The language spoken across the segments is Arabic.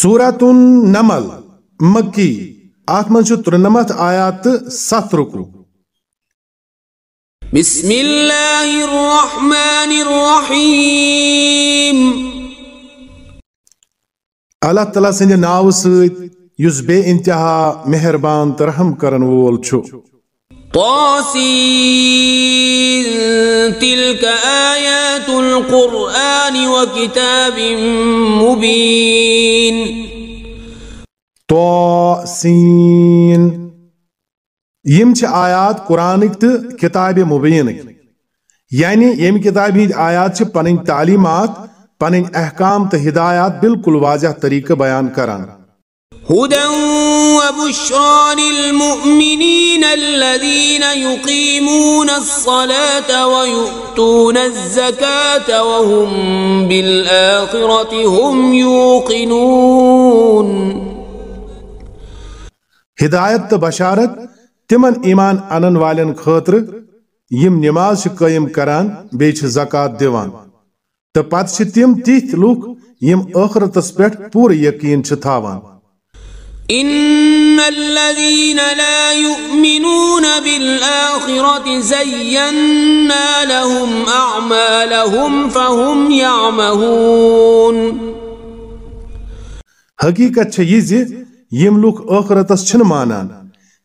سورت النمل مکی آت من چھو ترنمت آیات ست رکو بسم اللہ الرحمن الرحیم اللہ تعالیٰ سنجھے ناو سید یز بے انتہا مہربان ترحم کرن وول چھو آیات قرآنک تو کتاب مبینک یعنی یم کتاب ہند آیات پنن تعلیمات پن احکام تو ہدایات بالکل واضح طریقہ بیان کران هدى وبشرى للمؤمنين الذين يقيمون الصلاة ويؤتون الزكاة وهم بالآخرة هم يوقنون هداية تو بشارت تمن ايمان انن والن خاطر يم نماز قائم کران بيش زكاة ديوان تو پتہ تم تیت لوك يم آخرت پہ پور یقین تھاوان إن الذين لا يؤمنون بالآخرة زينا لهم أعمالهم فهم يعمهون حقيقة چھے یہ زی یم لوگ ٲخرتس چھِنہٕ مانان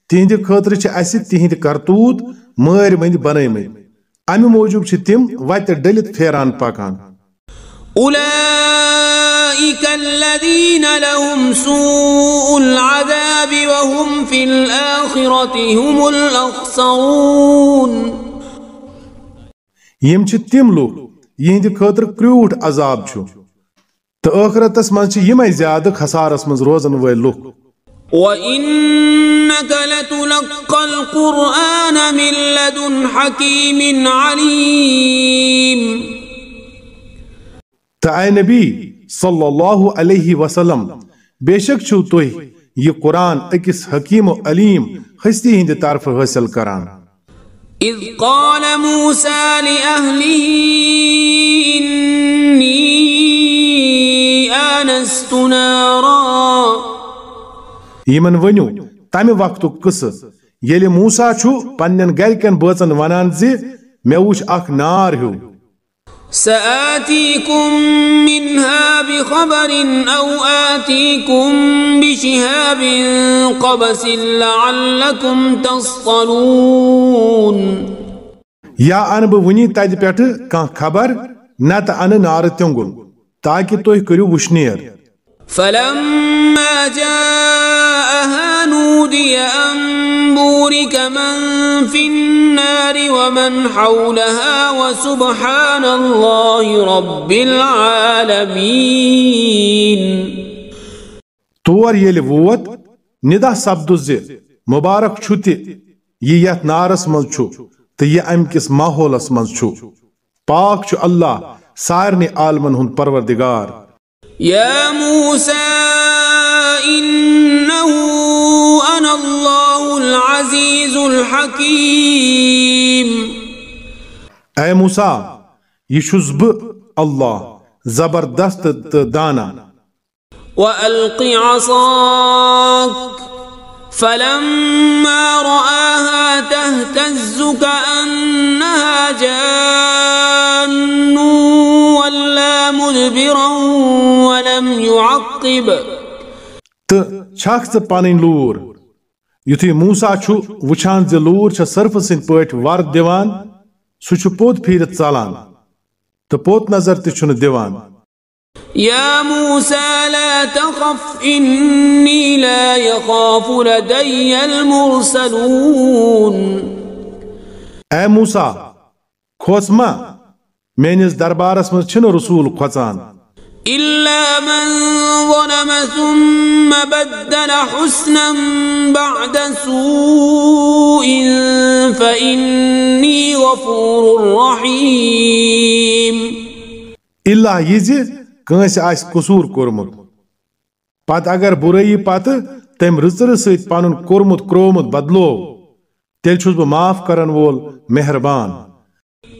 تِہنٛدِ خٲطرٕ چھِ اَسہِ تِہنٛدِ کرتوٗت مند مٔنٛدۍ بنٲیمٕتۍ امہِ موٗجوٗب چھِ تِم وتہِ ڈٔلِتھ پھیران پکان الذين لهم سوء العذاب وهم في الآخرة هم الأخسرون چھ تم یہند خاطر ل عذاب تو چھرتس منچ زیادہ خسارس من روزن ول وَإِنَّكَ الْقُرْآنَ مِنْ لَدُنْ حَكِيمٍ عَلِيمٍ تَعَيْ تبی صلی اللہ علیہ وسلم بے شک چھو توی یہ قرآن اکس حکیم و علیم خستی ہند طرف غسل کران اذ قال موسیٰ لأہلی انی آنست نارا یہ من ونیو تم وقت قصد یلی موسیٰ چھو پنین گرکن بہتن ونانزی میں اوش اخ نار ہوں سآتيكم منها بخبر أو آتيكم بشهاب قبس لعلكم تصطلون یا بہ خبر نت ان نار انارگن تاکہ کرو وشنیر فلما جاءها نودي أن بورك من في النار ومن حولها وسبحان الله رب العالمين تور يلي ووت ندا سبدو زي مبارك چھو تي يي يات نارس من چھو تي يي ام کس ماحول اس من چھو پاک چھو اللہ سارنی عالمن ہن پروردگار يا موسى إنه أنا الله العزيز الحكيم أي موسى يشزب الله زبردست دانا وألق عصاك فلما رآها تهتز كأنها جان ولا مدبرا يعقب لور یتھی چھو وچھان ز لور چھ صرف سن پٹ ور دیوان سو ورد پوت پھیرت چالان تو پوت نظر تہ چھن دیوان لا لا تخف يخاف المرسلون اے موسا کھوس ما میانس دربارس چھن رسول کچان إلا من ظلم ثم بدل حسنا بعد سوء فإني غفور رحيم إلا يزي كنس آس قصور كورمت پت اگر برئی پت تم رژر ست پن کورمت کرومت بدلو تیل چھس بہ معاف کرن وول مہربان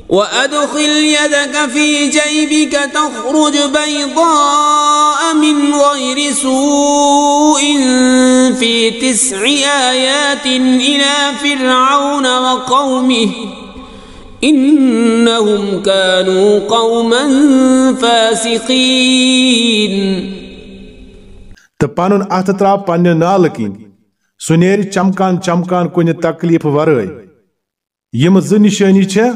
وأدخل يدك في جيبك تخرج بيضاء من غير سوء في تسع آيات إلى فرعون وقومه إنهم كانوا قوما فاسقين تبانون أتترى ترا نالكين سنيري چمکان چمکان کن تقليب ورأي یم زٕ چه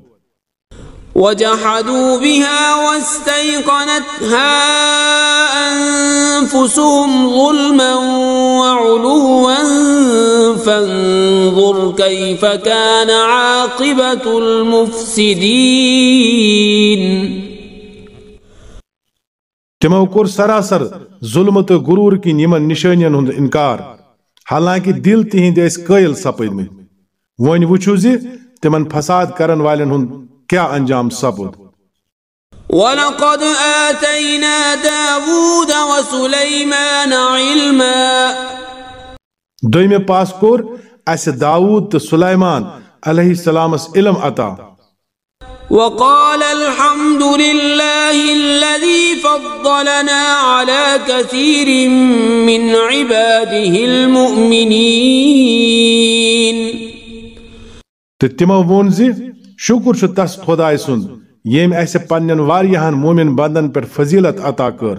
وجحدوا بها واستيقنتها أنفسهم ظلما وعلوا فانظر كيف كان عاقبة المفسدين تمو كور سراسر ظلمة غرور كي نیمن نشانین هند انكار حالانكي دل تهين اس قیل سپیدمت من وچھو زِ تمن فساد کرن والن هند کیا انجام سبود وَلَقَدْ آتَيْنَا دَاوُودَ وَسُلَيْمَانَ عِلْمًا دویمہِ پاس کوٚر اَسہِ داوود تہٕ سُلیمان علیہ اس علم عطا وقال الحمد لله الذي فضلنا على كثير من عباده المؤمنين تتمو بونزي شكر چھ تس خدائے سن یم اسہ پنن واریاہن مومن بندن پر فضیلت عطا کر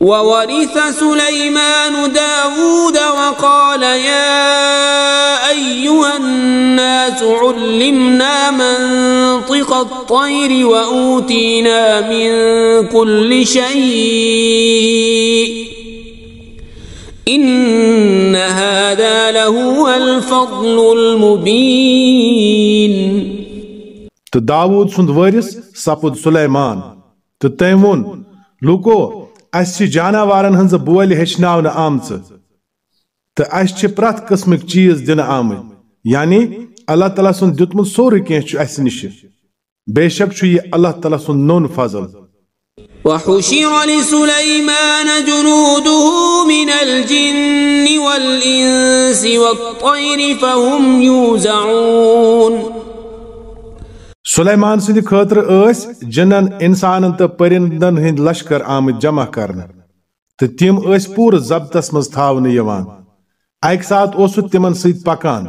وورث سليمان داود وقال يا أيها الناس علمنا منطق الطير وأوتينا من كل شيء إن هذا لهو الفضل المبين تو داود سند ورس سپد سلیمان تو تیم ون لوکو اس چی جانوارن ہنز بولی ہشناو نا آمچ تو اس چی پرات قسمک چیز دن آمچ یعنی اللہ تعالیٰ سن دیتمل سوری کیا چو اس نشی بے شک چو یہ اللہ تعالیٰ سن نون فضل وحشر لسليمان جنوده من الجن والإنس والطير فهم يوزعون سليمان سند خطر اس جنن إنسان تو پرندن هند لشکر آم جمع کرن تو تیم اس پور ضبطس مز تھاون یوان ایک ساتھ ست تمن سيد پاکان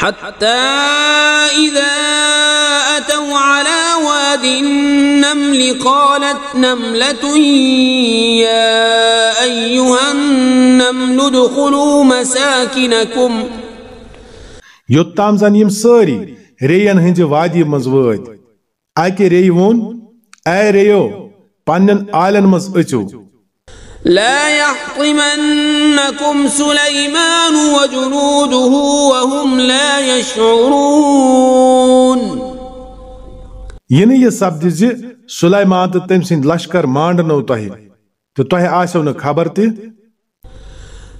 حتى إذا أتوا على واد النمل قالت نملة يا أيها النمل ادخلوا مساكنكم يتام زن يم ساري ریئن ہنج وادی مز وات اکہ ری وون اے ریو پنن آلن مز اچو لا يحطمنكم سليمان وجنوده وهم لا يشعرون یعنی یہ سب دیجئے سلائمان تیم سن لشکر مانڈ نو تاہی تو تاہی آسو خبر تی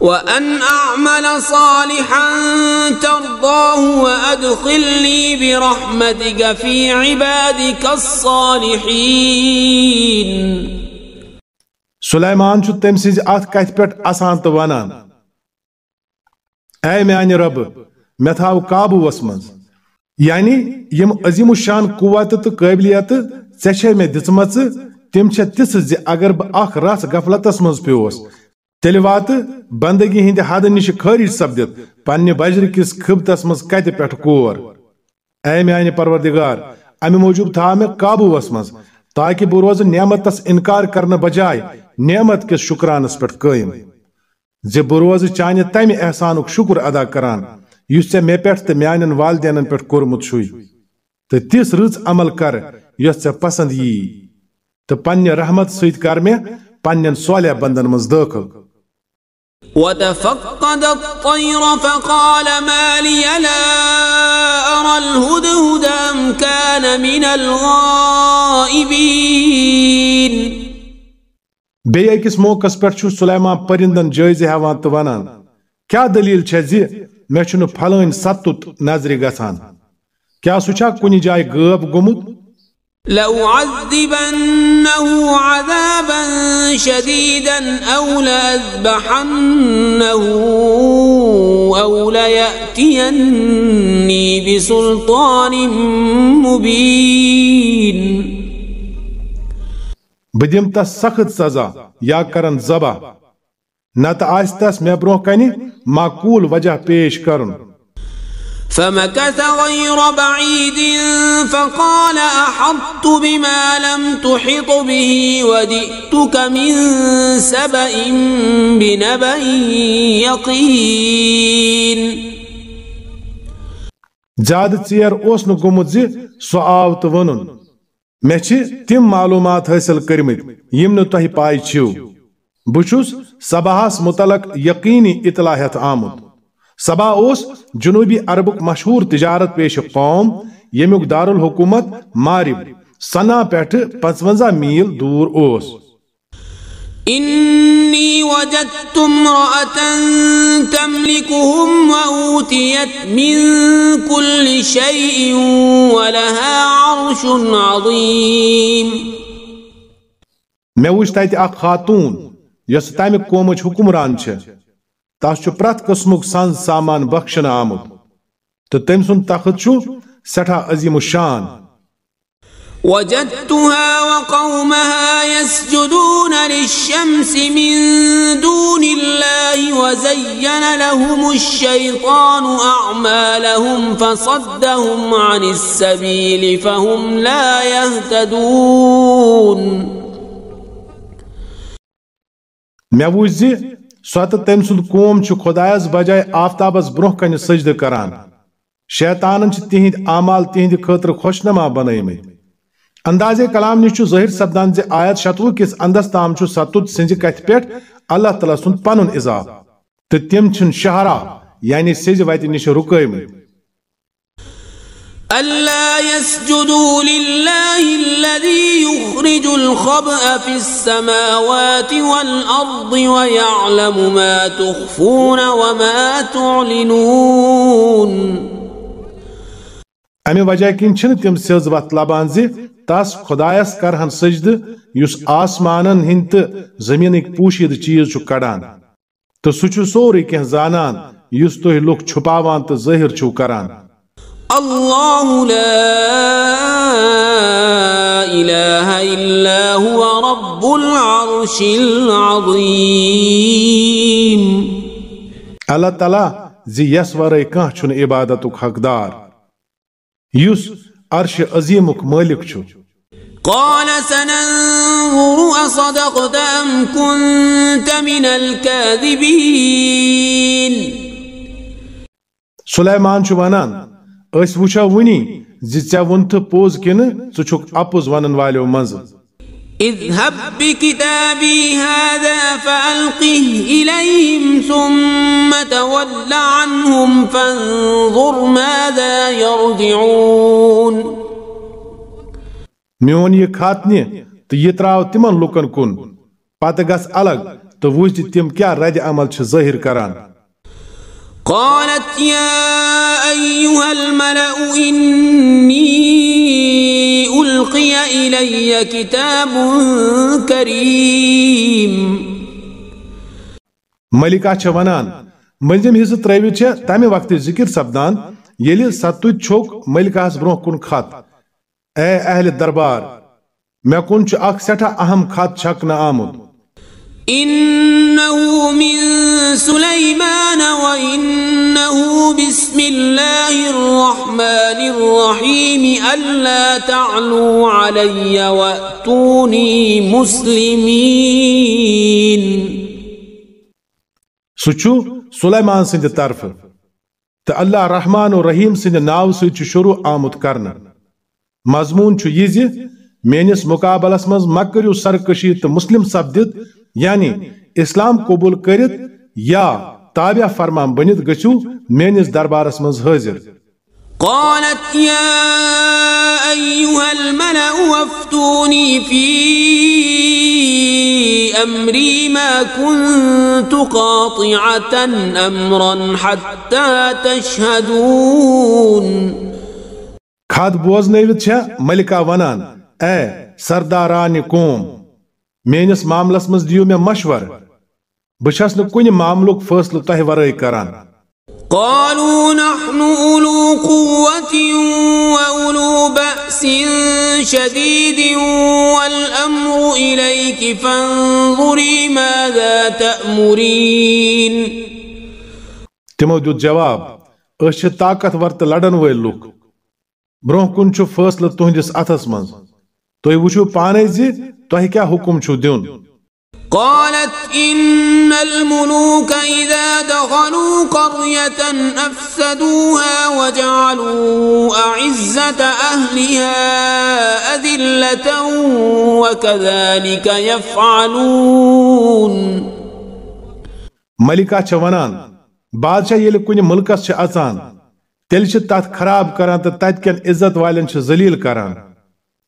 وأن أعمل صالحا ترضاه وأدخلني برحمتك في عبادك الصالحين سليمان چھُ تٔمۍ سٕنٛزِ اَتھ کَتھِ پٮ۪ٹھ اَسان تہٕ وَنان اے میٛانہِ رۄبہٕ مےٚ تھاو قابوٗوَس منٛز یعنی يعني یِم عظیٖم الشان قوتہٕ تو قٲبلیتہٕ ژےٚ چھے مےٚ دِژمَژٕ تِم چھےٚ تِژھٕ زِ اگر بہٕ اخ راس غفلتَس منٛز پیوٚوُس وات بندگی ہند حد نش سپدت پنہ بجر کس خبتس مز کت پہ کور اے میانہ پروردگار امہ میں قابوس مز تاکہ بہ روز نعمتس انکار کرنے بجائے نعمت کس شکرانس پہ قیم بہ روز چانہ تمہ احسانک شکر ادا کران میان والدین پہ کورمت چھ تو تی پسند یی تو پنہ رحمت ست کر سولہ بندن مز داخل وتفقد الطير فقال ما لي لا أرى الهدهد أم كان من الغائبين بیٚیہِ أکِس موقعس پٮ۪ٹھ چھُ سلیمان پٔرِندن جٲیزٕ ہٮ۪وان تہٕ ونان کیٛاہ دٔلیٖل چھےٚ زِ مےٚ چھُنہٕ پھلٲنۍ سَتُت نظرِ گژھان کیٛاہ سُہ چھا کُنہِ جایہِ غٲب گوٚمُت لأعذبنه عذابا شديدا أو لأذبحنه أو ليأتيني بسلطان مبين بدم تس سخت سزا یا کرن زبا نت آس تس مے برونہ معقول وجہ پیش کرن فمكث غير بعيد فقال أحطت بما لم تحط به وجئتك من سبأ بنبأ يقين زاد سير اوس نہٕ گوٚمُت زِ سُہ آو تہٕ ووٚنُن مےٚ تِم معلوٗمات حٲصِل کٔرمٕتۍ یِم نہٕ تۄہہِ پاے چھِو بہٕ چھُس صباہس مُتعلق یقیٖنی اطلاع ہٮ۪تھ سبا اس جنوبی عربک مشہور تجارت پیش قوم یمک دارالحکومت مارب سنا پیٹھ پچونزہ میل دور اس إني وجدت امرأة تملكهم وأوتيت من كل شيء ولها عرش عظيم ما وجدت أخ خاتون يستعمل قومج حكم رانش تس پرت قسم ساز سامان بخشن آمت تو تم سن تخت سٹھا عظیم الشان وجدتها وقومها يسجدون للشمس من دون الله وزين لهم الشيطان أعمالهم فصدهم عن السبيل فهم لا يهتدون سو تم سند قوم خدائس بجائے آفتابس بروہ سجدہ سجد كرانیطان تہند اعمال تہند خاطر خوشنما نما انداز کلام نش ظاہر سپدان آیت شتوہ کس اندس تام کت پہ اللہ تعالیٰ سن پن اضاف تو تم چن شہرا یعنی سز وتہ نش ركے ألا يسجدوا لله الذي يخرج الخبأ في السماوات والأرض ويعلم ما تخفون وما تعلنون أمي وجہ کِنۍ چھِنہٕ تِم سیٚز وَتھ لبان زِ تس خۄدایس سجدٕ يس آسمانن هنت تہٕ زٔمیٖنٕکۍ پوٗشیٖدٕ چیٖز چھُ کڑان تہٕ سُہ چھُ سورُے کینٛہہ زانان یُس تُہۍ لُکھ چھُپاوان تہٕ ظٲہِر کران الله لا إله إلا هو رب العرش العظيم الله تعالى زي يسوري كهچن عبادتك حقدار يوس عرش عظيمك مالك چو قال سننظر أصدقت أم كنت من الكاذبين سليمان چو اس وچھا ونی زیتیا ونت پوز کن سوچوک اپوز ونن والیو منز اذهب بكتابي هذا فألقه إليهم ثم تول عنهم فانظر ماذا يرجعون میون یہ خاتنی تو یہ تراو تمن لکن کن پاتگاس الگ تو وجد تم کیا رد عمل چھ ظاہر کران قالت يا أيها الملأ إني ألقي إلي كتاب كريم ملکہ چھ ونان مزم حصہ تروت چھ تمہ وقت ذکر سپدان یل ست چھوک ملکہ برو کن خط اے اہل دربار مے کن چھ اخ سٹھا اہم خط چھکنے آمد انه من سليمان وانه بسم الله الرحمن الرحيم الا تعلوا علي واتوني مسلمين سچو سليمان سند طرف تا اللہ رحمان و رحیم سند ناو سچ شروع آمد کرنا مضمون چھ یہ زی مینس مقابلس مز مکرو سرکشی تو مسلم سبدت یعنی اسلام قبول کرت یا تابع فرمان بنت گچو مینس دربارس مز حاضر قالت يا أيها الملأ وافتوني في أمري ما كنت قاطعة امرا حتى تشهدون خاد بوزنویت چھا ملکہ ونان اے سرداران قوم میانس معاملس مز دیو میں مشور بچس نہ کن معاملک فیصلہ تہ ورائی کران قالوا نحن أولو قوة وأولو بأس شديد والأمر إليك فانظري ماذا تأمرين تمو دیت جواب أشي طاقت ورت لڑن ويلوك برونہ کن چھ فیصلہ تہندس اتھس مز تو یہ وچھو پانے جی تو ہی کیا حکم چھو دیون قالت ان الملوک اذا دخلوا قریتا افسدوها وجعلوا اعزت اہلیہا اذلتا وکذالک یفعلون ملکہ چھ ونان بادشاہ یہ لکنی ملکہ چھ اچان تیل چھ تات خراب کران تا تات کین عزت والین چھ زلیل کران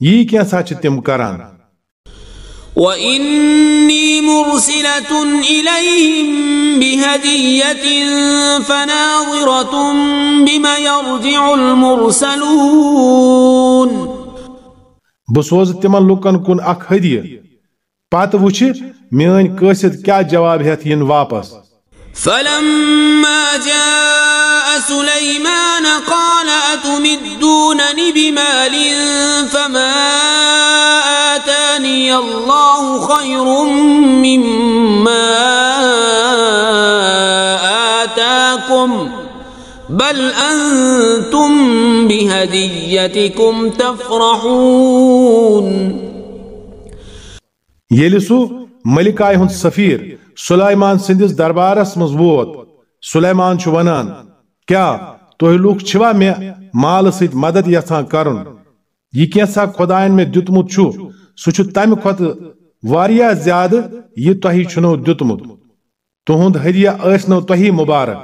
یہ کیا سا چھ تم الْمُرْسَلُونَ بسوز تمن لوکن کن اخدی پتہ وچ میسر کیا جواب ہتھ ان واپس فَلَمَّا جَاءَ سليمان قال أتمدونني بمال فما آتاني الله خير مما آتاكم بل أنتم بهديتكم تفرحون يلسو ملكاي سفير سليمان سندس دربارس مزبوط سليمان شو ونان کیا تہ لوگ چھوا میں مال سیت مدد یسان کرن یہ کیسا خدائن میں دتمت چھو سو چھو تم کھت واریا زیادہ یہ تہی چھنو دتمت تہند ہدیہ ایس نو تہی مبارک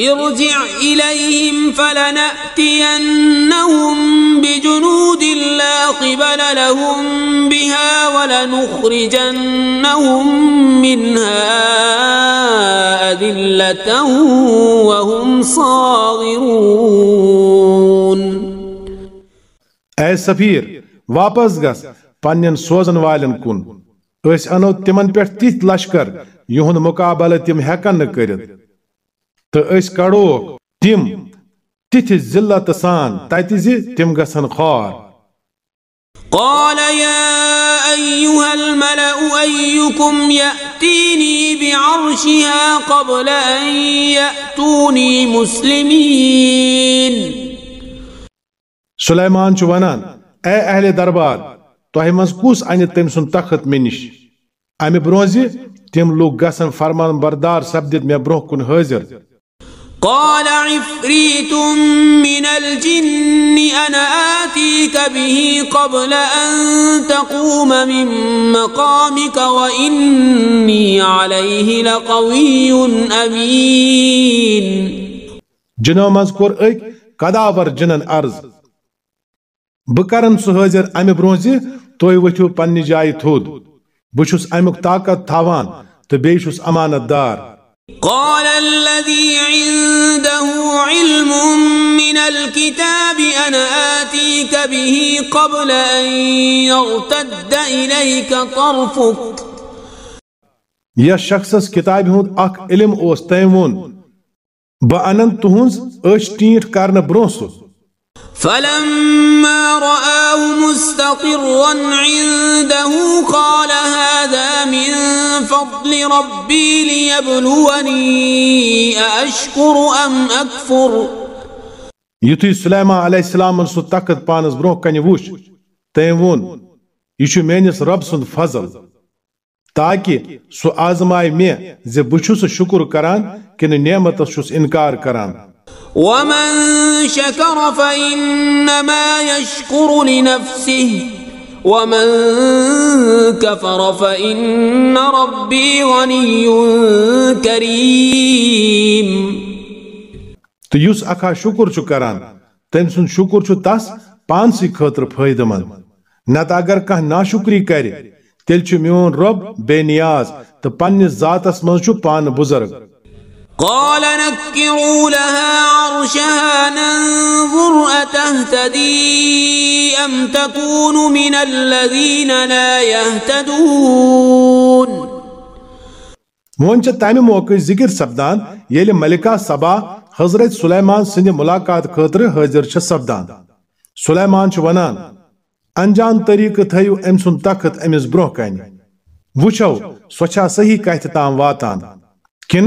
ارجع إليهم فلنأتينهم بجنود لا قبل لهم بها ولنخرجنهم منها أذلة وهم صاغرون أي سفير واپس گس پنن سوزن والن کن اس انو تمن پیٹھ تیت لشکر یہن مقابلت تم ہیکن نہ کرت تو اس کڑو تم تتھ ذلت سان تتز تم گسن خار قال يا أيها الملأ أيكم يأتيني بعرشها قبل أن يأتوني مسلمين سليمان چھ ونان اے اہل دربار تۄہہِ منٛز کُس انہِ تٔمۍ سُنٛد تخت مےٚ نِش امہِ برونٛہہ زِ تِم لُکھ گژھن فرمان بردار سپدِتھ مےٚ برونٛہہ کُن حٲضِر قال عفريت من الجن أنا آتيك به قبل أن تقوم من مقامك وإني عليه لقوي أمين جنو مذكور اك كداور جنن عرض بكرن سهجر أمي برونزي توي وچو پنني جاي تھود بشس أميك طاقت تھاوان تبيشس أمانت دار قال الذي عنده علم من الكتاب أنا آتيك به قبل أن يرتد إليك طرفك يا شخصس كتاب هون اك علم أوستيمون بأنن تهونز أشتينت كارن برونسو فلما رآه مستقرا عنده قال هذا من فضل ربي ليبلوني أأشكر أم أكفر يتي سليمة عليه السلام من تخت بانس برو كان وش تيمون يشو مينيس رب سند فضل تاكي سو آزمائے مي زي بہٕ شكر كران كن نعمت شوس انكار كران ومن شكر فإنما يشكر لنفسه ومن كفر فإن ربي غني كريم تو يس أخا شكر شكران تم سن شكر شو تاس پانسی خطر فائدہ مند نت اگر کانٛہہ ناشُکری کرِ تیٚلہِ چھُ میون رب بے نیاز تو پنٕنِس ذاتس منٛز چھُ بُزرٕگ قال نكروا لها عرشها ننظر أتهتدي أم تكون من الذين لا يهتدون وہن چھ تمہ موقع ذکر سپدان یل ملکہ سبا حضرت سلیمان سند ملاقات خاطر حاضر سپدان سلیمان ونان انجان طریقہ تھو ام سن تخت امس بروہ کن وچو سوچا صحیح کت تام واتان کن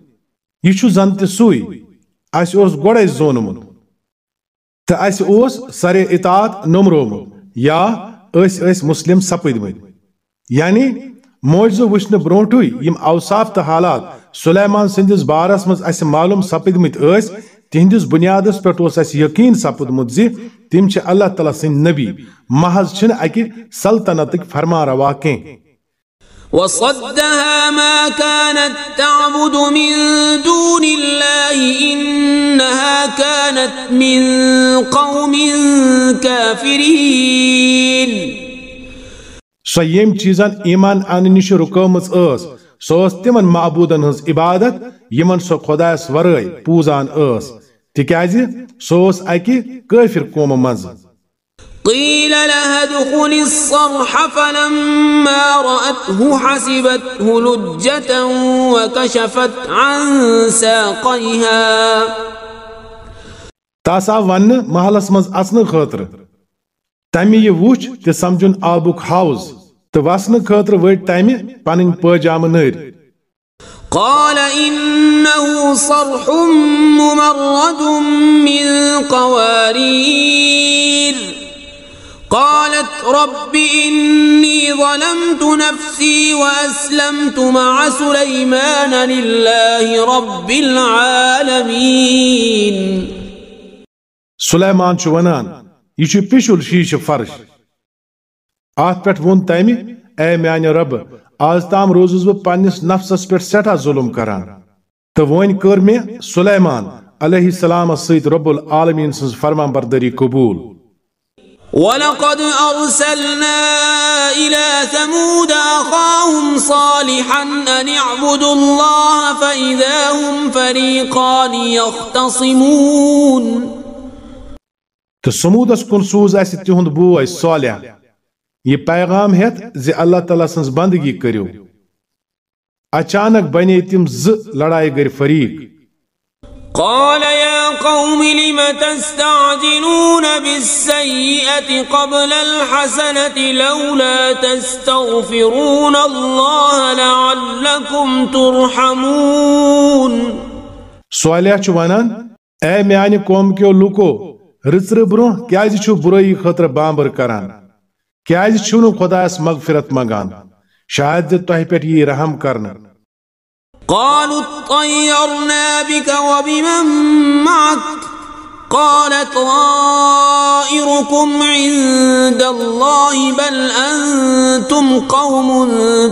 یہ چھو زن تے سوئی اسی اوز گوڑے زونمون تا اسی اوز سر اطاعت نمرومون یا اس اس مسلم سپید مد یعنی موجزو وشن برونٹوی یم اوصاف تا حالات سلیمان سندس بارس مز اسی معلوم سپید مد اس تہندس بنیادس پر تو اسی یقین سپید مید زی تیم چھے اللہ تعالیٰ سن نبی محض چھن اکی سلطنتک فرما رواکیں وصدها ما كانت تعبد من دون الله إنها كانت من قوم كافرين سو يم چیزن ایمان ان نش رکٲمٕژ اس سۄ ٲس تِمن معبوٗدن ہٕنٛز عبادت یِمن سو خداس ورٲے پوٗزان اس تِکیازِ سۄ اوس اکہِ کٲفِر قومہٕ منٛزٕ قيل لها ادخل الصرح فلما رأته حسبته لجة وكشفت عن ساقيها تاسا ون محل اسمز اصن خطر تامي يووش تي تہِ سمجُن آبُک حوض تہٕ وسنہٕ خٲطرٕ ؤٹۍ تمہِ پنٕنۍ پٲجامہٕ نير قال إنه صرح ممرد من قوارير قالت رب إني ظلمت نفسي وأسلمت مع سليمان لله رب العالمين سليمان شوانان ونان یہ چھ فرش آت پت ون تايمي اي میانہ رب آز تام روزس بہ نفس اس پت ستا ظلم کران تو وين کٔر سليمان عليه السلام السيد رب العالمين سٕنٛز فرما بردٲری قبوٗل ولقد أرسلنا إلى ثمود أخاهم صالحا أن اعبدوا الله فإذا هم فريقان يختصمون تسمود كن سوز أسي بو أي صالح یہ پیغام ہے زی اللہ تعالیٰ سنس بنٛدگی کریو اچانک بنے زٕ لڑائی گٔر فریٖق قال يا قوم لم تستعجلون بالسيئة قبل الحسنة لولا تستغفرون الله لعلكم ترحمون سوالي چھو ونان اے میانہِ قوم کیو لوکو رٕژرٕ برونٛہہ کیازِ چھُو بُرٲیی خطر بامبر کران کیازِ چھِو خدا اس مغفرت مگان شاید زِ تۄہہِ پٮ۪ٹھ یہ رحم کرنا قالوا اطيرنا بك وبمن معك قال طائركم عند الله بل انتم قوم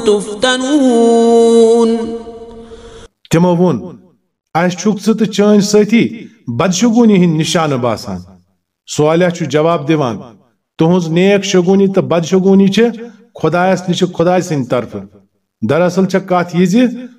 تفتنون تمو وق تو چانس ستی بدشونی ہند نشانہ باسان سولیا جواب دن نیک شگونی تو بدشونی چھ خدس نش خدے سند طرف دراصل چھ کت یہ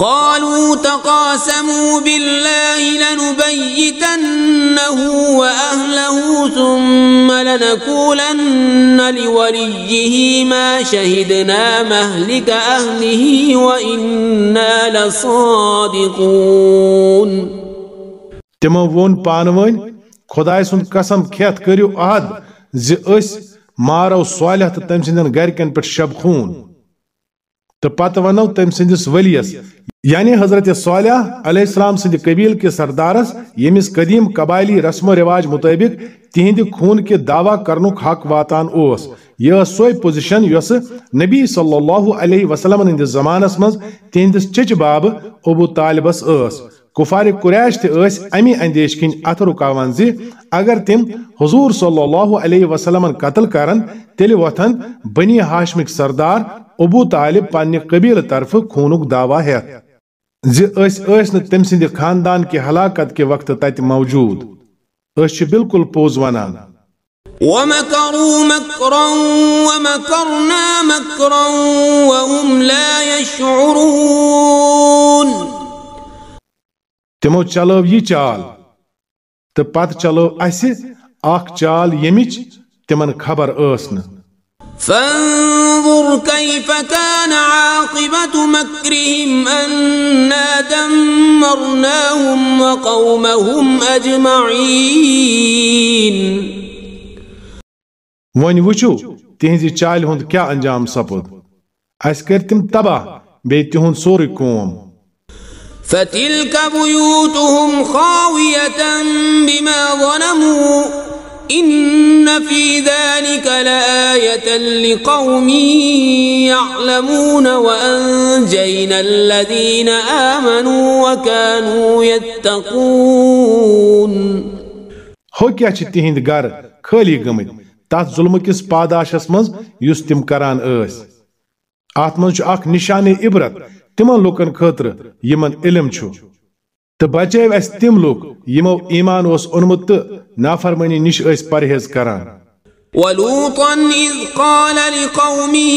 قالوا تقاسموا بالله لنبيتنه واهله ثم لنقولن لوليه ما شهدنا مهلك اهله وانا لصادقون تمو وون پانوين خداي سن قسم کھیت کریو آد زي اس مارو صالح تتمسين تٔمۍ سٕنٛدٮ۪ن گرِکٮ۪ن پٮ۪ٹھ شبخوٗن تو پنو تم سندس ولیس یعنی حضرت صالح علیہ السلام سند قبیل کے سردارس یمس قدیم قبائلی رسم و رواج مطابق تہند خون کے دعویٰ کرنک حق واتان وات یہ سو پوزیشن یس نبی صلی اللہ علیہ وسلم ہندس زمانہ من چچ باب ابو طالبس اس کفار قریش تہ امی اندیش کن ات رکاوان زی اگر تم حضور صلی اللہ علیہ وسلم قتل کرن تیل وتھن بنی ہاشمک سردار ابو طالب پنہ قبیل طرف خونک دعویٰ ہیت زی اس اس نہ تم سند خاندان کی ہلاکت کے وقت تت موجود اس بالکل پوز ونان ومكروا مكرا ومكرنا مكرا وهم لا يشعرون تمو چلو یہ چال تو پت چلو اس اخ چال یمچ تمن خبر ٲس نہٕ فانظر كيف كان عاقبة مكرهم أنا دمرناهم وقومهم أجمعين ون وچو تهنزي چال هند كا انجام سپُد اس کٔرۍ تبا بيت هند سوري سورُے قوم فتلك بيوتهم خاوية بما ظلموا ان فی لآیتا یعلمون وانجینا الذین آمنوا یتقون ہو کیا چھ تہند گھر خالی گمت تات ظلم کس پاداشس تم کران مز چھ نشان عبرت تمن لوکن خطر علم تو بچے اس تم لوگ یمو ایمان اونمت تو نافرمانی نش اس پرہیز کران ولوطا اذ قال لقومه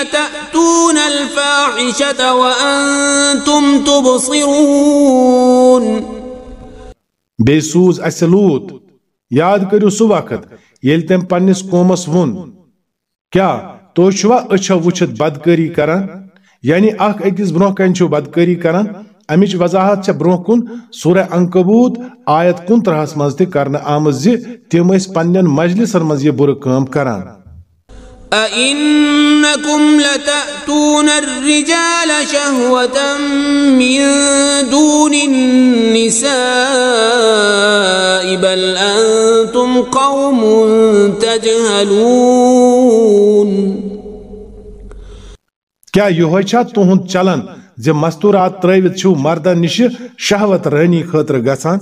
اتأتون الفاحشة وانتم تبصرون بے سوز اس لوط یاد کرو سو وقت یل تم پنس قومس ون کیا تو شوا اچھا وچھت بدکری کران یعنی اخ اخس برہ کنچوری کران امیچ وضاحت چھ برو کن سورہ انکبوت آیت کن ترہاس مزد کرنے آمز زی تیم اس پنین مجلس رمز یہ برو کام کران اینکم لتأتون الرجال شہوتا من دون النساء بل انتم قوم تجہلون کیا یہ ہوئی چھا تو ہن چلن زی مستورات ترائیوت چھو مردہ نش شہوت رہنی خطر گسان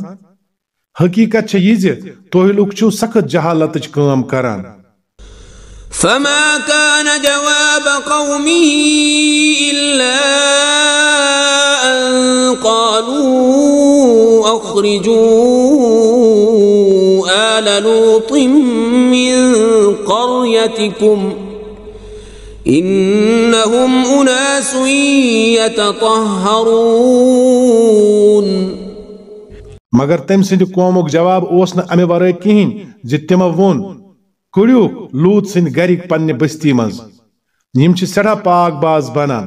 حقیقت چھے یہ زی توہی لوگ چھو سخت جہالت چھ کام کران فما کان جواب قومی الا ان قالو اخرجو آل لوط من قریتکم انہم اناس یتطہرون مگر تم سے جو قوم جواب اوسنا امی ورائی کہیں جتی مون کڑیو لوت سن گریک پن بستی مز نیم چی سڑا پاک باز بنا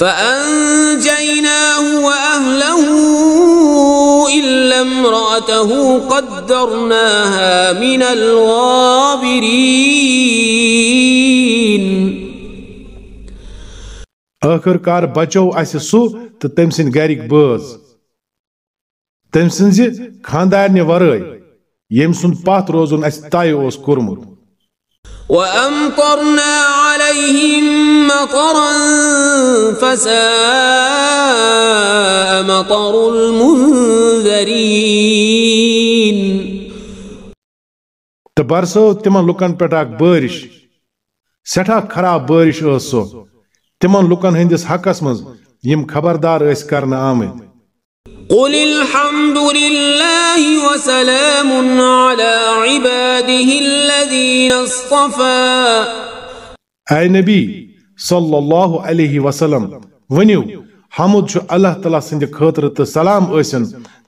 فَأَنجَيْنَاهُ وَأَهْلَهُ إلا امرأته قدرناها من الغابرين آخر كار بچو اسي سو تتمسن غاريك بوز تمسنزي خاندارني ورأي يمسن پات روزن اس تاي اوس كورمور وأمطرنا عليهم مطرا فساء مطر المنذرين تہٕ تِمن لُکن پٮ۪ٹھ بارش بٲرِش سٮ۪ٹھاہ خراب بٲرِش ٲس تِمن لُکن ہٕنٛدِس حقس منٛز يم خبردار اس کرنا آمد قل الحمد لله وسلام على عباده الذين اصطفى اے نبی صلی اللہ علیہ وسلم ونیو حمد چھو اللہ تعالیٰ سنجھ خطر تو سلام ایسن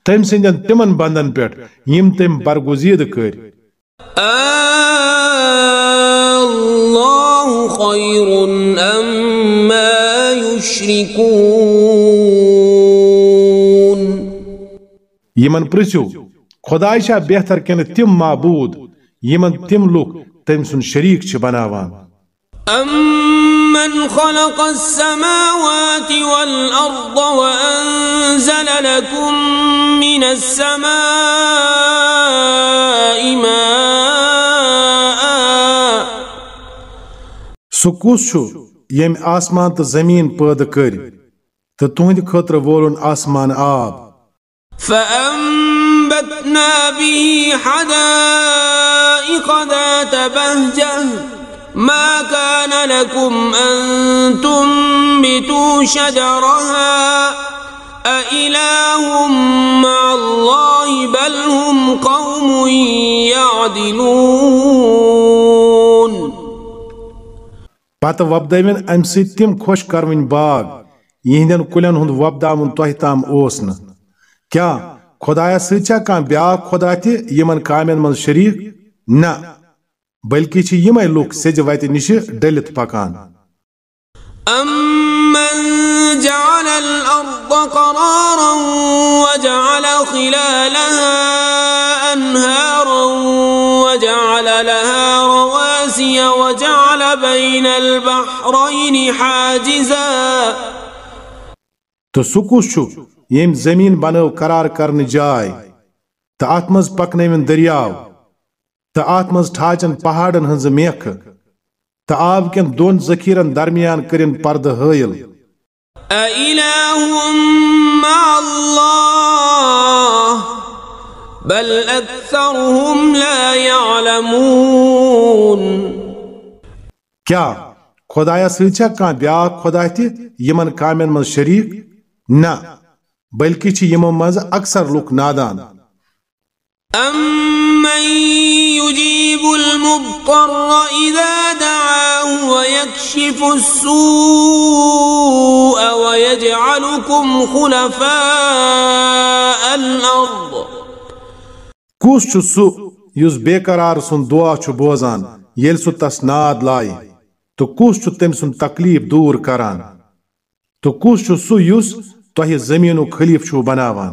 تم سنجھ تمن بندن پیٹ یم تم برگزید کر اللہ خیر ام ما یشرکون یمن پرسیو خدای شاہ بہتر کن تم معبود یمن تم لوک تم سن شریک چھ بناوان أَمَّنْ خَلَقَ السَّمَاوَاتِ وَالْأَرْضَ وَأَنزَلَ لَكُم مِّنَ السَّمَاءِ مَاءً سُكُوس چھُ ییٚمہِ آسمان تہٕ زٔمیٖن پٲدٕ کٔرۍ تہٕ تُہنٛدِ خٲطرٕ وولُن آسمان آب فَأَنبَتْنَا بِهِ حَدَائِقَ ذَاتَ بَهْجَةٍ ما كان لكم أن تنبتوا شجرها أإله مع الله بل هم قوم يعدلون پتہ سۭتۍ تِم خۄش کر باغ یہ کُلٮ۪ن ہُنٛد وۄپداوُن تۄہہِ تام اوس نہٕ کیٛاہ خۄدایَس سۭتۍ چھا کانٛہہ بیٛاکھ خۄدا تہِ یِمن کامٮ۪ن منٛز شریٖک نہ بلکہ چھ یمے لوک سج وات نش دلت پکان امن جعل الارض قرارا وجعل خلالها انهارا وجعل لها رواسي وجعل بين البحرين حاجزا تو يم چھو یم زمین بنو قرار کرن جائے تو اتمز من دریاو تو آت مز ٹھاچن پہاڑن ہز میخ تو آب کن دون ذخیرن درمیان کرن پرد حایل کیا خدا سا بیا بیاكھ خدا یمن كام من شريک چھ یمو مز اکثر لک نادان أمن يجيب المضطر إذا دعاه ويكشف السوء ويجعلكم خلفاء الأرض كوس چھُ سو یُس بے قرار سن دعا چھُ بوزان ییٚلہِ سو تس ناد لایہِ تہٕ کُس چھُ تٔمۍ سُنٛد تکلیٖف دوٗر کران تو کُس چھُ سو یُس تۄہہِ زٔمیٖنُک خلیٖف چھُو بناوان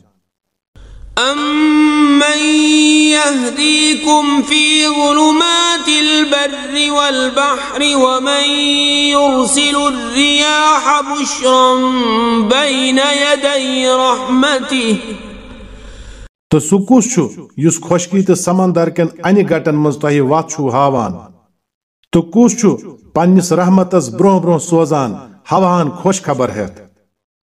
يهديكم في ظلمات البر والبحر ومن يرسل الرياح بشرا بين يدي رحمته تو سکوس چھو یُس خوشکی تو سمنٛدر کن انہِ گٹن مز تۄہہِ وَتھ چھُو ہاوان تو کُس چھو پنس رحمتس برونٛہہ برونٛہہ سوزان ہواہن خوش خبر ہٮ۪تھ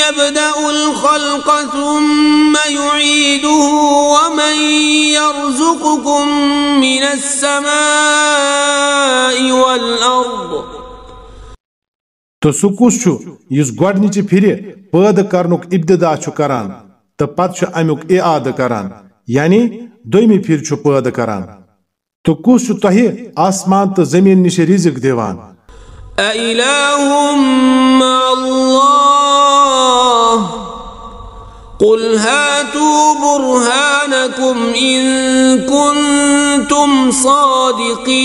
يَبْدَأُ الْخَلْقَ ثُمَّ يُعِيدُهُ السَّمَاءِ وَالْأَرْضِ تو کُس چھُ یُس گۄڈنِچہِ پھِرِ پٲدٕ سہس گچہ چھُ پنک تہٕ كران چھُ اَمیُک اِعادٕ كران یعنی دوٚیمہِ پھِرِ چھُ پٲدٕ در تہٕ کُس چھُ تۄہہِ آسمان تہٕ زٔمیٖن نِش رزق دِوان أإله مع الله قل هاتوا برهانكم إن كنتم صادقين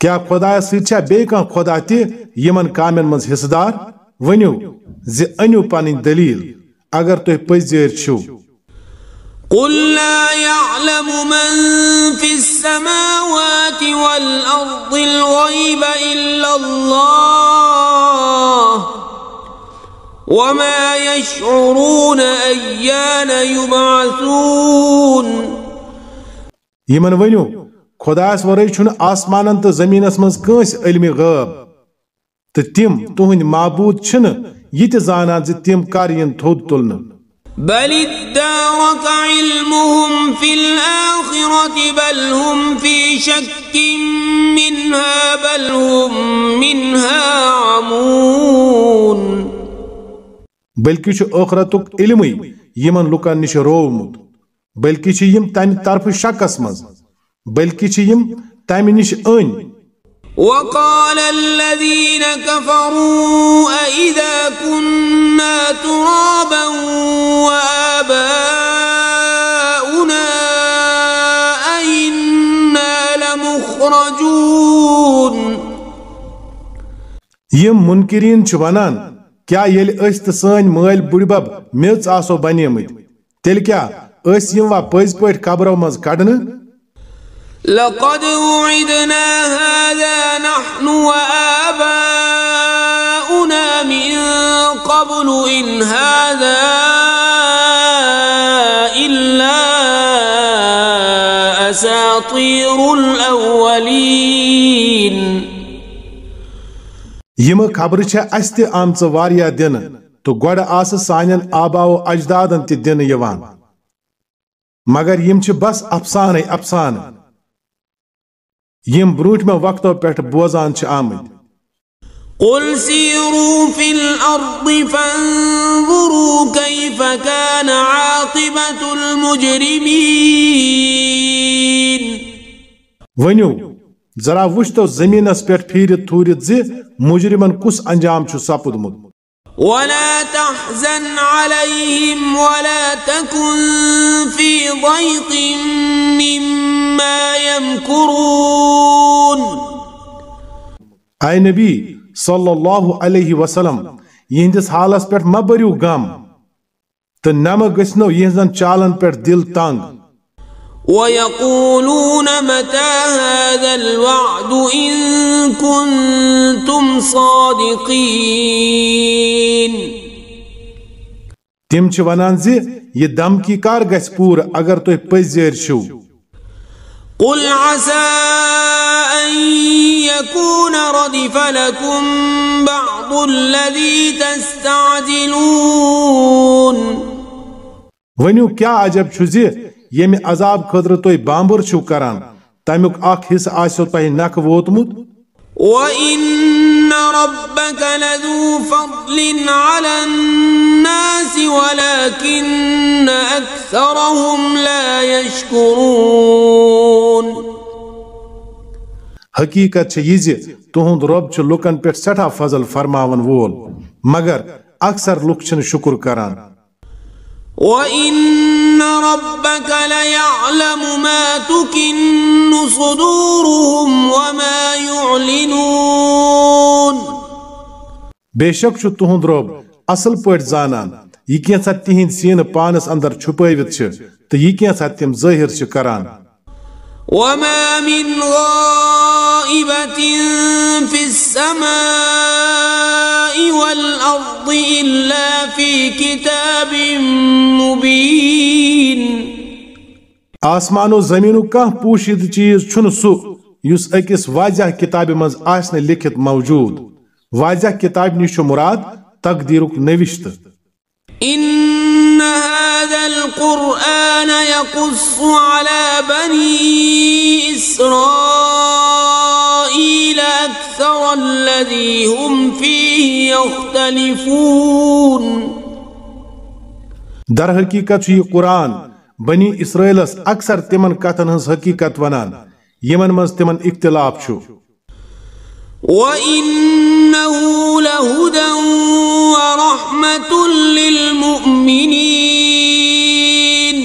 کیا خدا سۭتۍ چھا بیٚیہِ کانٛہہ يمن كامل یِمن کامٮ۪ن منٛز حصدار دار ؤنِو زِ أنِو پنٕنۍ دٔلیٖل اگر تو پٔزۍ چھِو قل لا يعلم من في السماوات والأرض الغيب إلا الله وما يشعرون أيان يبعثون يمن ونیو خداس ورٲے چھُنہٕ آسمانن تہٕ زٔمیٖنس منٛز کٲنٛسہِ علمہِ غٲب تہٕ تِم معبوٗد چن یہِ تہِ زانان زِ تِم کر بل ادارك علمهم في الآخرة بل هم في شك منها بل هم منها عمون بلکہ چھ ٲخرتُک علمٕے یمن لُکن نِش روومُت بلکہِ چھِ یِم تمہِ طرف شکس مز بلکہِ چھِ یِم تمہِ نِش أنۍ وقال الذين كفروا أئذا كنا ترابا وآباؤنا أئنا لمخرجون منقرین ونان کیا یل اس تسان مل بڑب میچ آسو بنیمت تیل کیا اس یم وا پز پہ قبروں مز کڈن لقد وعدنا هذا نحن وآباؤنا من قبل إن هذا إلا أساطير الأولين يما خبر أستي اس تہِ دين تو دِنہٕ آس سانين آبا و اجدادن تي دين يوان مگر يمچ چھِ بس افسانٕے افسانہٕ یم بروچ میں وقت پیٹ بوزان چھ آمد قل سیرو فی الارض فانظرو کیف کان عاقبت المجرمین ونیو ذرا وشتو زمین اس پیٹ پھیرت تھورت زی مجرمن کس انجام چھ سپدمت مد ولا تحزن عليهم ولا تكن في ضيق مما يمكرون اي نبي صلى الله عليه وسلم يهندس حالس پر ما غم تنم گسنو چالن پر دل تانگ ويقولون متى هذا الوعد إن كنتم صادقين تم چھ ونان زِ یہِ دمکی کر گژھِ پوٗرٕ اگر تُہۍ پٔزۍ چھِو قل عسى أن يكون ردف لكم بعض الذي تستعجلون ؤنِو کیا عجب چھُ زِ یمی عذاب خدر توی بامبر چھو کران تیمک آکھ حص آسو توی نک ووتمود وَإِنَّ رَبَّكَ لَذُو فَضْلٍ عَلَى النَّاسِ وَلَكِنَّ أَكْثَرَهُمْ لَا يَشْكُرُونَ حقیقت چھے یہ جی رب چھے لکن پیٹ سٹھا فضل فرماون وول مگر اکثر لکن شکر کران وَإِنَّ ربك ليعلم ما تكن صدورهم وما يعلنون بے شک چھ تہند رب اصل پہ زان یہ کیند سین پانس اندر چھپوت سے یہ کی سا تم ظاہر کران وما من غائبة في السماء والأرض إلا في كتاب مبين آسمان و زمین و کہاں پوشید چیز چھن سو یس اکس واضح کتاب مز آسن لکھت موجود واضح کتاب نش مراد تقدیرک نوشت إن هذا القرآن يقص على بني إسرائيل أكثر الذي هم فيه يختلفون در حقیقت یہ قرآن بنی اسرائیلس اکثر تمن کتن ہز حقیقت ونان یمن مز تمن اختلاف چھو وإنه لهدى ورحمة للمؤمنين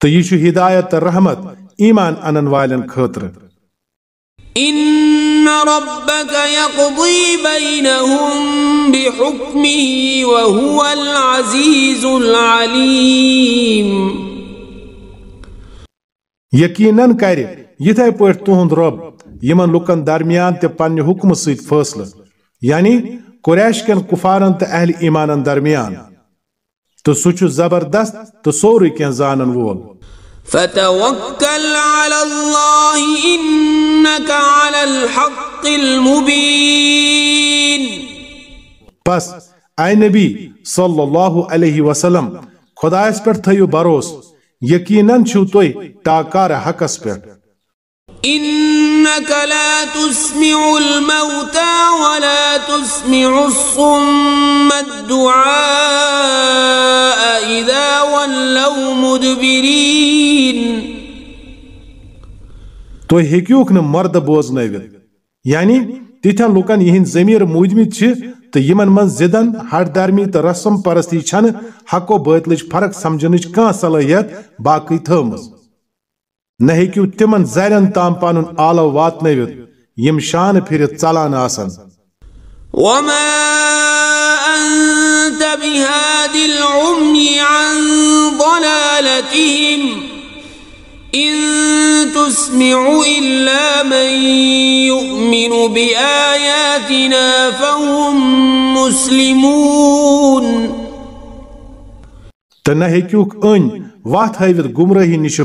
تيشو هداية الرحمة إيمان أنن والن خطر إن ربك يقضي بينهم بحكمه وهو العزيز العليم يقينا كارث یتھے تھے پر تہند رب یہ لکن درمیان تے پنی حکم سید فصل یعنی قریش کن کفارن تے اہل ایمان درمیان تو سوچو زبردست تو سوری کن زانن وول فتوکل علی اللہ انکا علی الحق المبین پس اے نبی صلی اللہ علیہ وسلم خدایس پر تھیو بروس یقیناً چھو توی تاکار حق اس پر انك لا تسمع تسمع الموتى ولا الصم الدعاء اذا ولوا مدبرين تو ہیکیوک نہ مرد بوزن یعنی تیتھن لوکن ضمیر مودمت من زدن ہٹ درمی تو رسم پرستی چھن حق و بوتلچ فرق سمجھنچ کان صلاحیت باقی تھمز نہ ہیکو تمن زرین تام پن آلو واتنوت یم شان پھر ژلان آسن وما أنت بهاد العمي عن ضلالتهم إن تسمع إلا من يؤمن بآياتنا فهم مسلمون تنهيكوك أن وات هايفت گمراهي نشو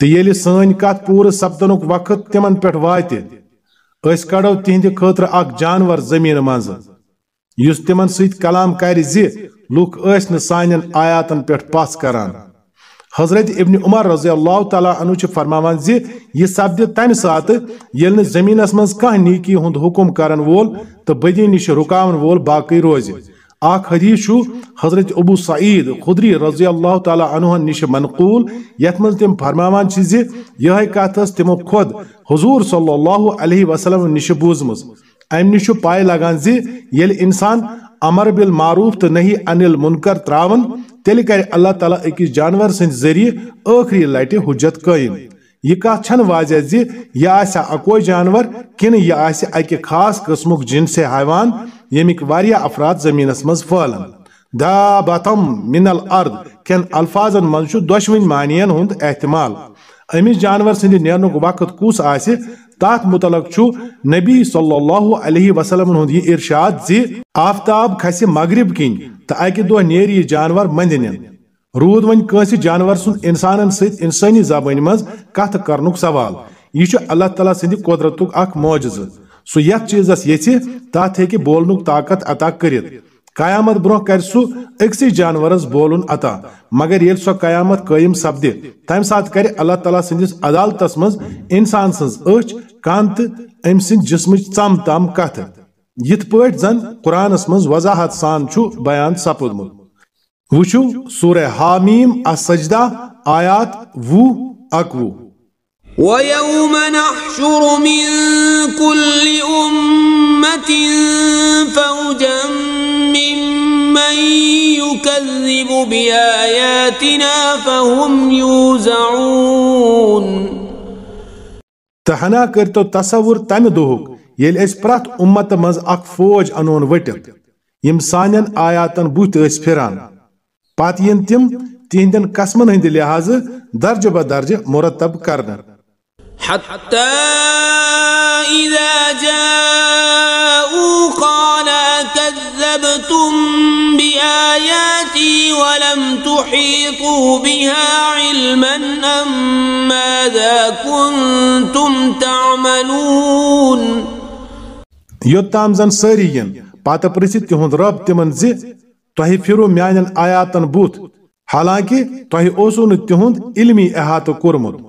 تو یہ پور سپدن وقت تم اس کڑو تہند خطر اک جانور زمین مز زی سلام کر نسانین آیاتن پہ پس کران حضرت ابن عمر رضی اللہ تعالی عنج فرماوان زی یہ سپد تمہ سات زمین مز كہ نیکی ہند حکم کرن وول تو نش رکاون وول باقی روزی اخ حدیث حضرت ابو سعید خدری رضی اللہ تعالیٰ عنہ نش منقول یت من تم فرما یہ کت تمو خود حضور صلی اللہ علیہ وسلم نش بوزم ام نش پائے لگان انسان امر بالمعروف تو نہیں انل منکر تراون تیل کر اللہ تعالی اکس جانور سند ذریعہ آخری لٹہ حجت قائم یہ کات واضح زی یہ آسیا اکوئی جانور کن یہ اکہ خاص قسمک جنس حیوان یمک وایہ افراد زمین من پھل کن الفاظن منشو دوشوین منچ ہند احتمال امس جانور سند نیرنک وقت کس آدھ چو نبی صلی اللہ علیہ وسلم ہند یہ ارشاد زی آفتاب کھس مغرب کن تو اکہ دہ یہ جانور مندن رود ون کنس جانور سن انسانن ست انسانی زبان مز کت کرنک سوال یہ چو اللہ تعالی سند قدرتک اخ موجد سہ چیز یھ ہولن طاقت عطا کرت قیامت بروہ کرکس جانورس بولن عطا مگر سو قیامت قیم سپد تمہ سات کر اللہ تعالیٰ سندس عدالتس من اِنسان سن کان تو ام جسم ٹم تام کت یت پی زن قرآن من وضاحت سان بیان سپودمت وچو سورہ حامیم السجدہ آیات وو اکوہ وَيَوْمَ نَحْشُرُ مِن كُلِّ أُمَّةٍ فَوْجًا يُكَذِّبُ بِآيَاتِنَا فَهُمْ يُوزَعُونَ ہنہر کرتو تصور تمہ دک یل اس اِس امت مز اک فوج انون وٹت یم سانین آیاتن بت پھران پہ ین تم تہند قسمن ہند لحاظ درج بہ درج مرتب کر حتى إذا جاءوا قال أكذبتم بآياتي ولم تحيطوا بها علما أم ماذا كنتم تعملون يوتام زن سريين پتہ پرژھِ راب رۄب تِمن زي تهي فيرو میانٮ۪ن آیاتن بوت حالانكي تهي اوسوٕ نہٕ علمي علمی احاطہٕ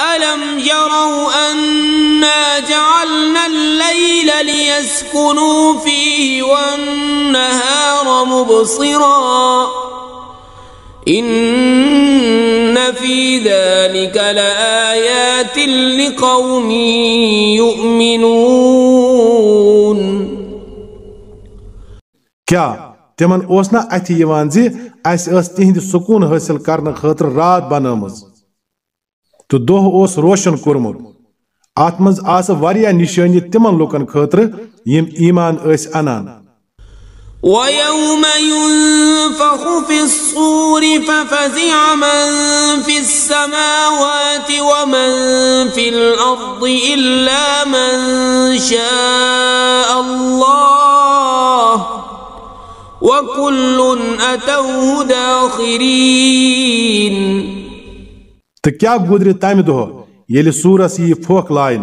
ألم يروا أنا جعلنا الليل ليسكنوا فيه والنهار مبصرا إن في ذلك لآيات لقوم يؤمنون كا تمن اوسنا اتي يوان اس اس تهند سکون حاصل کرن خطر رات بنامز تو دوه اوس روشن کورمت آتمز آس واریاہ نشانی تمن لوکن خطر یم ایمان اس انان ويوم ينفخ في الصور ففزع من في السماوات ومن في الأرض إلا من شاء الله وكل أتوه داخرين تو کیا گودری تم دہ یل سورس یہ پھوک لائن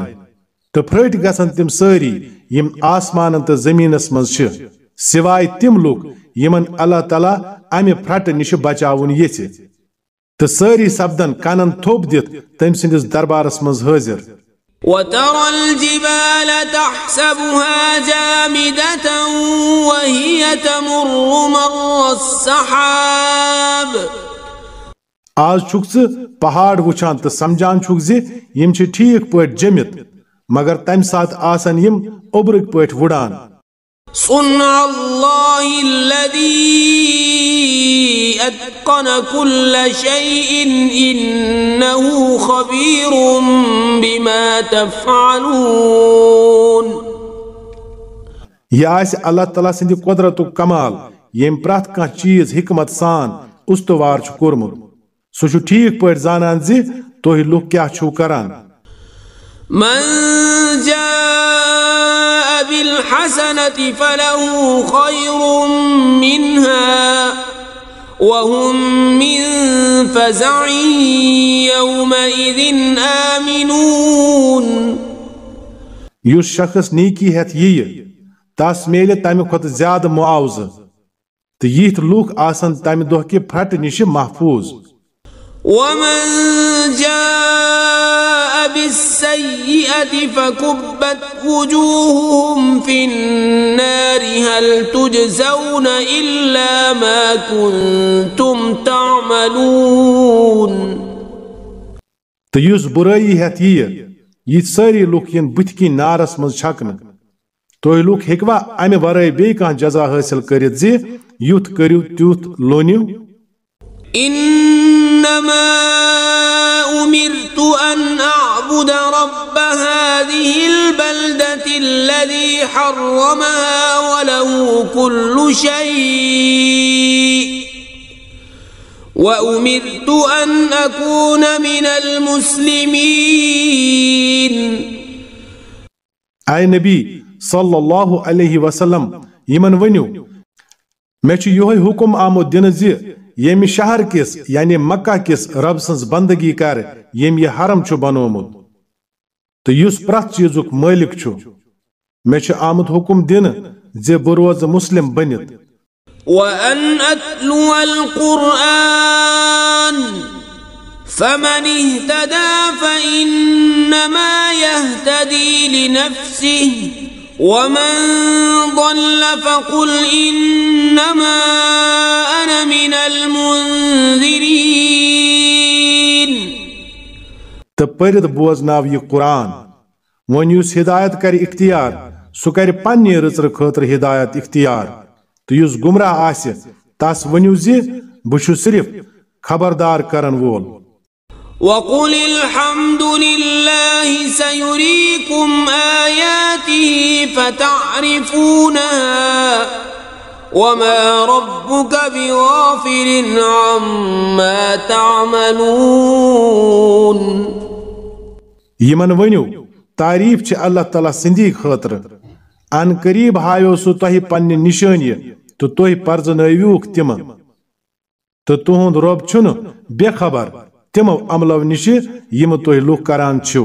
تو پھٹ گسن تم ساری یم آسمان تو زمینس من سوائے تم لوگ یمن اللہ تعالیٰ امہ پھٹ نش بچا یچ تو ساری سپدن کنن تھوپ دت تم سندس دربارس من حاضر وَتَرَى الْجِبَالَ تَحْسَبُهَا جَامِدَةً وَهِيَ تَمُرُّ مَرَّ السَّحَابِ آج چھ پہاڑ وچھان تو سمجھان چھ ٹھیک پہ جمت مگر تم سات آسن یم ابرک پہ وڑان سن اللہ الذي اتقن كل شيء انه خبير بما تفعلون یہ اس اللہ تعالیٰ سند قدرت و کمال یم پرات کا چیز حکمت سان استوار چھ کورمر سو چھو ٹھیک پر زانان زی تو ہی لوگ کیا چھو کران من جاء بالحسنت فلہ خیر منہا وهم من فزع یومئذ آمنون یو شخص نیکی ہے تھی یہ تاس میلے تامی خود زیادہ معاوز تو یہ لوگ آسان تامی دوہ کے پھٹ نیشی محفوظ ومن جاء بالسيئة فكبت وجوههم في النار هل تجزون إلا ما كنتم تعملون تيوز برأي هتيه يتساري لوكين بتكي نارس من شاكنا توي لوك هكوا أمي برأي بي كان جزا حاصل كريت زي يوت كريو تيوت لونيو إنما أمرت أن أعبد رب هذه البلدة الذي حرمها وله كل شيء وأمرت أن أكون من المسلمين أي نبي صلى الله عليه وسلم يمن ونيو مےٚ چھُ یِہوے حُکُم دين دِنہٕ یم شہر کس یعنی مکہ کس رب سنز بندگی کر یم یہ حرم تو یس پرت چیزک مالک ملک میں آمد حکم دن ذوز مسلم بنت ومن ضل فقل انما انا من المنذرين تپرد بوزناو یہ قرآن ونیوس ہدایت کر اختیار سو کر پنی رچر خاطر ہدایت اختیار تو یوس گمراہ آسی تاس زی بشو صرف خبردار کرن وول وقل الحمد لله سيريكم آياته فتعرفونها وما ربك بغافل عما تعملون يمن ونيو تعريف چه الله تعالى سندي خطر ان قريب هايو سو تهي پن نشاني تو تهي ايوك تم تو تهون رب چون بخبر تم عملو نش یم تہ لوک کران چھو